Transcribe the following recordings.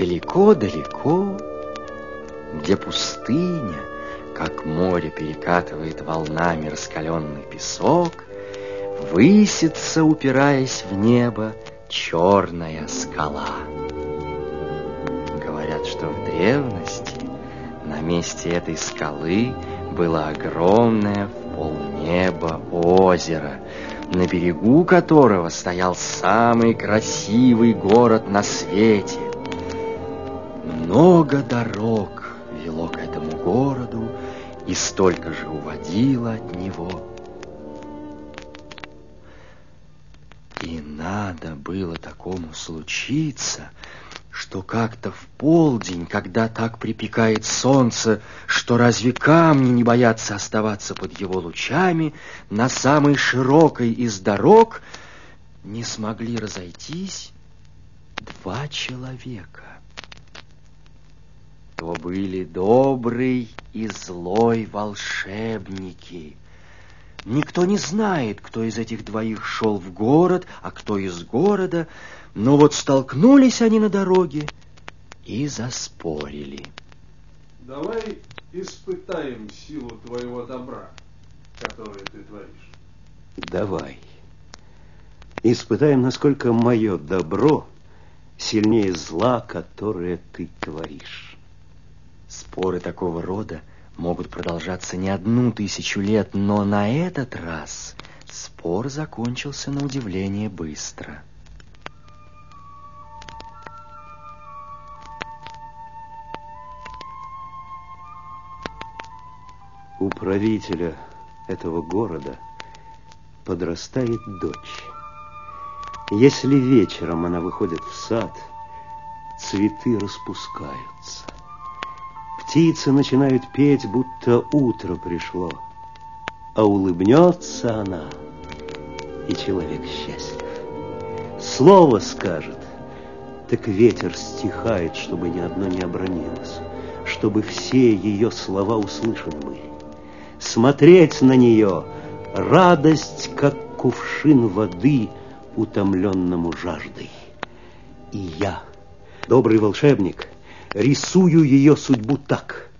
Далеко-далеко, где пустыня, как море перекатывает волнами раскаленный песок, высится, упираясь в небо, черная скала. Говорят, что в древности на месте этой скалы было огромное в полнеба озеро, на берегу которого стоял самый красивый город на свете. Много дорог вело к этому городу и столько же уводило от него. И надо было такому случиться, что как-то в полдень, когда так припекает солнце, что разве камни не боятся оставаться под его лучами, на самой широкой из дорог не смогли разойтись два человека. То были добрый и злой волшебники — Никто не знает, кто из этих двоих шел в город, а кто из города, но вот столкнулись они на дороге и заспорили. Давай испытаем силу твоего добра, которое ты творишь. Давай. Испытаем, насколько мое добро сильнее зла, которое ты творишь. Споры такого рода могут продолжаться не одну тысячу лет, но на этот раз спор закончился на удивление быстро. У правителя этого города подрастает дочь. Если вечером она выходит в сад, цветы распускаются. Птицы начинают петь, будто утро пришло. А улыбнется она, и человек счастлив. Слово скажет, так ветер стихает, чтобы ни одно не обронилось, чтобы все ее слова услышаны были. Смотреть на нее — радость, как кувшин воды, утомленному жаждой. И я, добрый волшебник — рисую ее судьбу так.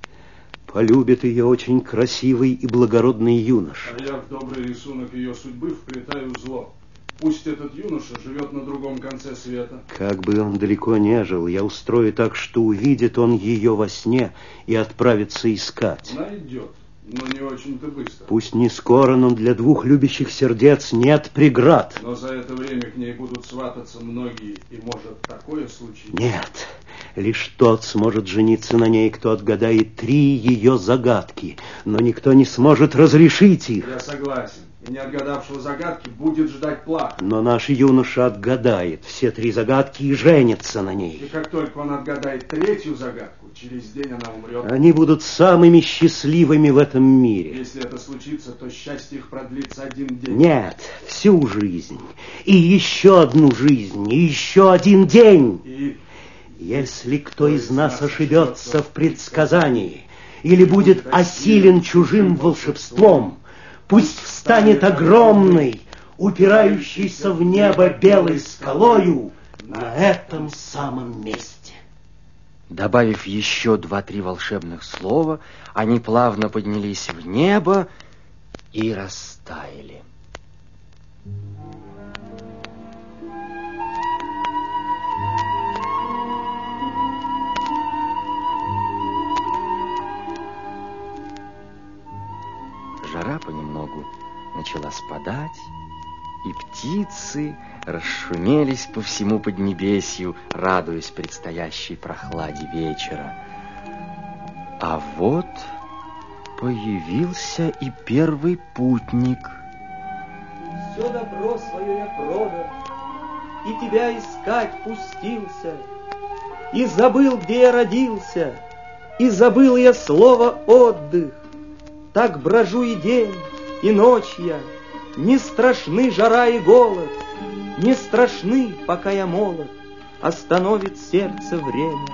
Полюбит ее очень красивый и благородный юнош. А я в добрый рисунок ее судьбы вплетаю зло. Пусть этот юноша живет на другом конце света. Как бы он далеко не жил, я устрою так, что увидит он ее во сне и отправится искать. Найдет но не очень-то быстро. Пусть не скоро, но для двух любящих сердец нет преград. Но за это время к ней будут свататься многие, и может такое случиться? Нет, лишь тот сможет жениться на ней, кто отгадает три ее загадки, но никто не сможет разрешить их. Я согласен. И не отгадавшего загадки будет ждать плаха. Но наш юноша отгадает все три загадки и женится на ней. И как только он отгадает третью загадку, Через день она умрет. Они будут самыми счастливыми в этом мире. Если это случится, то счастье их продлится один день. Нет, всю жизнь. И еще одну жизнь, и еще один день. И... Если кто из нас ошибется в предсказании или будет осилен чужим волшебством, пусть встанет огромный, упирающийся в небо белой скалою на этом самом месте. Добавив еще два-три волшебных слова, они плавно поднялись в небо и растаяли. Жара начала спадать, и птицы расшумелись по всему Поднебесью, радуясь предстоящей прохладе вечера. А вот появился и первый путник. Все добро свое я продал, и тебя искать пустился, и забыл, где я родился, и забыл я слово отдых. Так брожу и день, и ночь я, не страшны жара и голод, Не страшны, пока я молод, Остановит сердце время.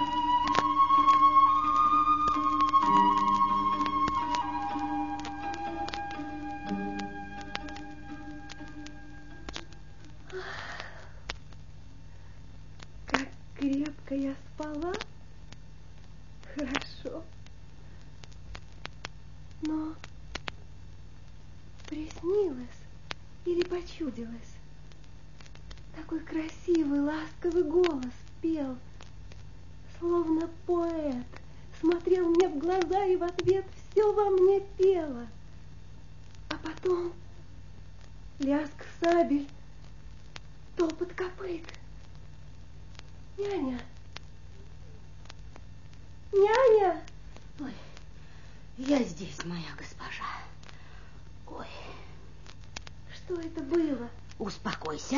Приснилось или почудилось? Такой красивый, ласковый голос пел, словно поэт, смотрел мне в глаза и в ответ все во мне пело. А потом лязг сабель, топот копыт. Няня! Няня! Ой, я здесь, моя госпожа. Ой. Что это было? Успокойся,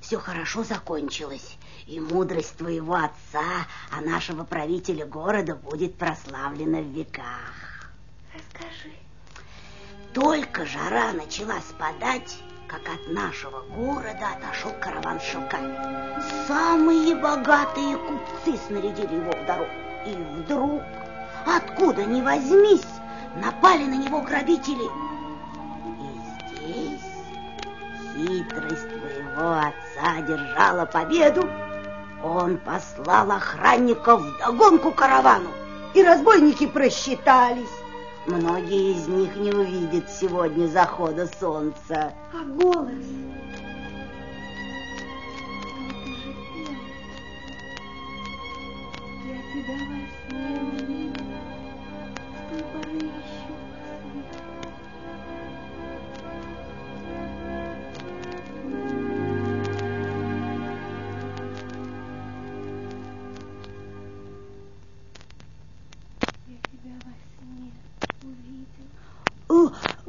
все хорошо закончилось. И мудрость твоего отца, а нашего правителя города будет прославлена в веках. Расскажи. Только жара начала спадать, как от нашего города отошел караван с шелками. Самые богатые купцы снарядили его в дорогу. И вдруг, откуда ни возьмись, напали на него грабители. Хитрость твоего отца держала победу. Он послал охранников в догонку каравану, и разбойники просчитались. Многие из них не увидят сегодня захода солнца. А голос? Я тебя во сне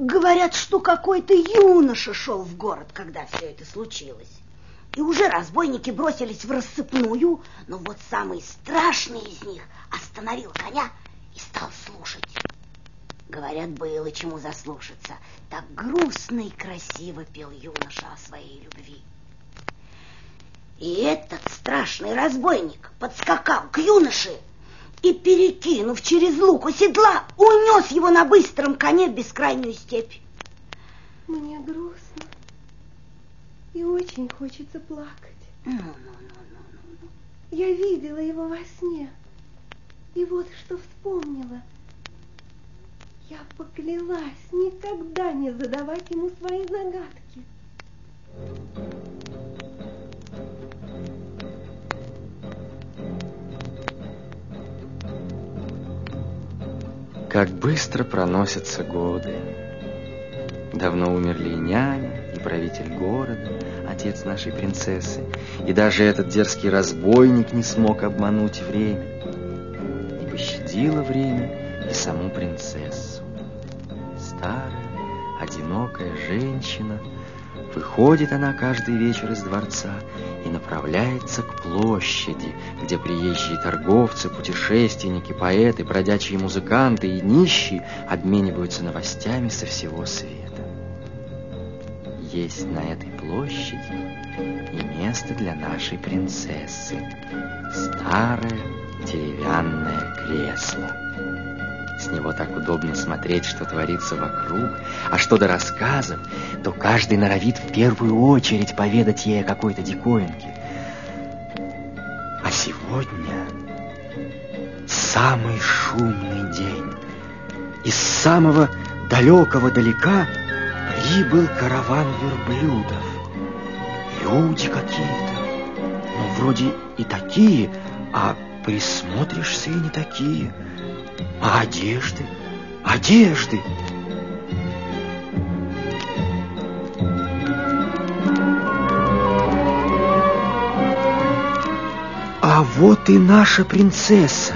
Говорят, что какой-то юноша шел в город, когда все это случилось. И уже разбойники бросились в рассыпную, но вот самый страшный из них остановил коня и стал слушать. Говорят, было чему заслушаться. Так грустно и красиво пел юноша о своей любви. И этот страшный разбойник подскакал к юноше и, перекинув через лук у седла, унес его на быстром коне в бескрайнюю степь. Мне грустно. И очень хочется плакать. Ну, ну, ну, ну, ну. Я видела его во сне. И вот что вспомнила. Я поклялась никогда не задавать ему свои загадки. Как быстро проносятся годы. Давно умерли и няня, и правитель города, отец нашей принцессы, и даже этот дерзкий разбойник не смог обмануть время. Не пощадило время и саму принцессу. Старая, одинокая женщина, выходит она каждый вечер из дворца и направляется к площади, где приезжие торговцы, путешественники, поэты, бродячие музыканты и нищие обмениваются новостями со всего света. Есть на этой площади и место для нашей принцессы. Старое деревянное кресло. С него так удобно смотреть, что творится вокруг, а что до рассказов, то каждый норовит в первую очередь поведать ей о какой-то диковинке. А сегодня самый шумный день. Из самого далекого далека прибыл караван верблюдов. Люди какие-то, ну, вроде и такие, а присмотришься и не такие. А одежды? Одежды! А вот и наша принцесса.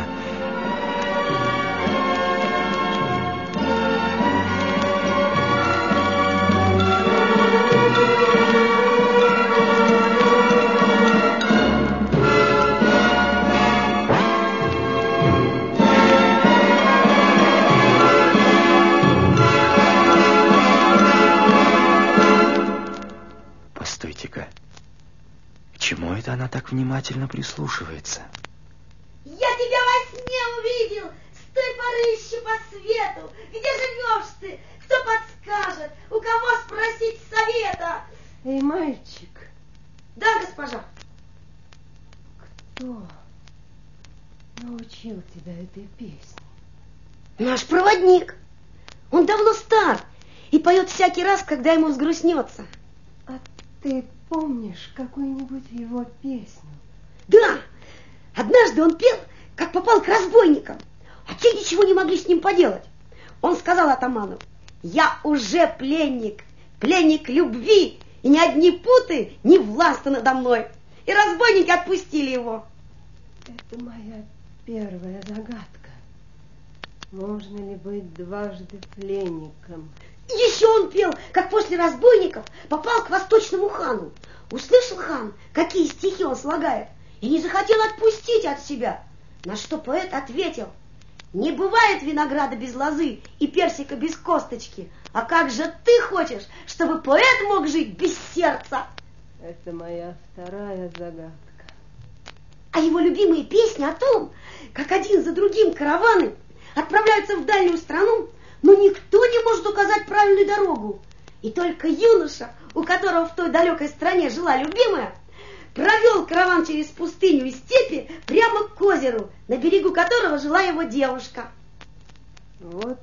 К чему это она так внимательно прислушивается? Я тебя во сне увидел, с той поры ищу по свету. Где живешь ты? Кто подскажет? У кого спросить совета? Эй, мальчик, Да, госпожа. Кто научил тебя этой песне? Наш проводник. Он давно стар и поет всякий раз, когда ему взгрустнется. А ты помнишь какую-нибудь его песню? Да, однажды он пел, как попал к разбойникам, а те ничего не могли с ним поделать. Он сказал атаману, я уже пленник, пленник любви, и ни одни путы не властны надо мной. И разбойники отпустили его. Это моя первая загадка. Можно ли быть дважды пленником? Еще он пел, как после разбойников попал к восточному хану. Услышал хан, какие стихи он слагает, и не захотел отпустить от себя. На что поэт ответил, не бывает винограда без лозы и персика без косточки. А как же ты хочешь, чтобы поэт мог жить без сердца? Это моя вторая загадка. А его любимые песни о том, как один за другим караваны отправляются в дальнюю страну, но никто не может указать правильную дорогу. И только юноша, у которого в той далекой стране жила любимая, провел караван через пустыню и степи прямо к озеру, на берегу которого жила его девушка. Вот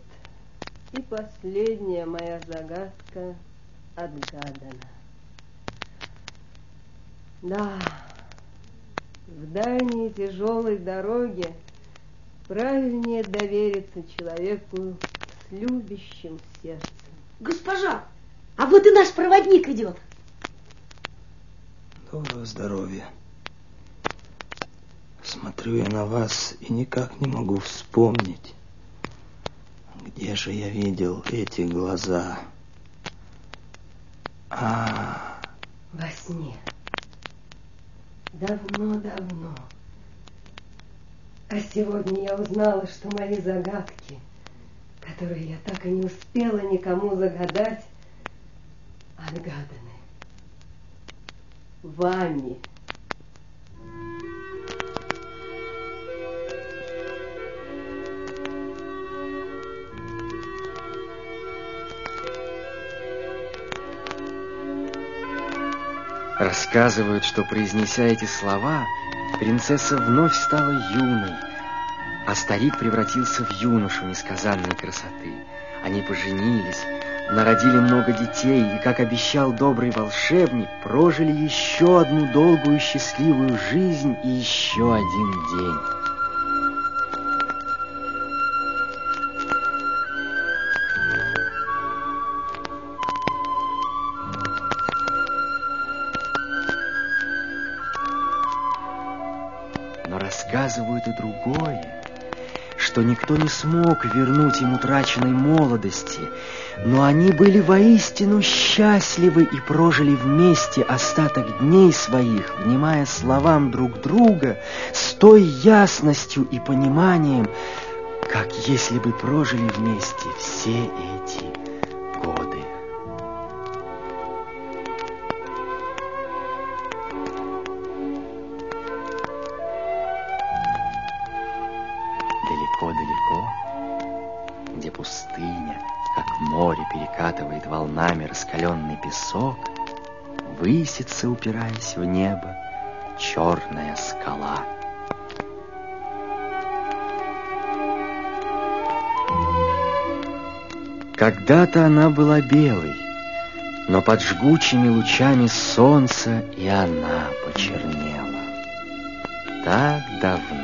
и последняя моя загадка отгадана. Да, в дальней тяжелой дороге правильнее довериться человеку с любящим сердцем. Госпожа, а вот и наш проводник идет. Доброго здоровья. Смотрю я на вас и никак не могу вспомнить, где же я видел эти глаза. А, Во сне. Давно-давно. А сегодня я узнала, что мои загадки, которые я так и не успела никому загадать, отгаданы вами. Рассказывают, что, произнеся эти слова, принцесса вновь стала юной, а старик превратился в юношу несказанной красоты. Они поженились, народили много детей и, как обещал добрый волшебник, прожили еще одну долгую счастливую жизнь и еще один день. Но рассказывают и другое, что никто не смог вернуть им утраченной молодости, но они были воистину счастливы и прожили вместе остаток дней своих, внимая словам друг друга с той ясностью и пониманием, как если бы прожили вместе все эти песок, высится, упираясь в небо, черная скала. Когда-то она была белой, но под жгучими лучами солнца и она почернела. Так давно.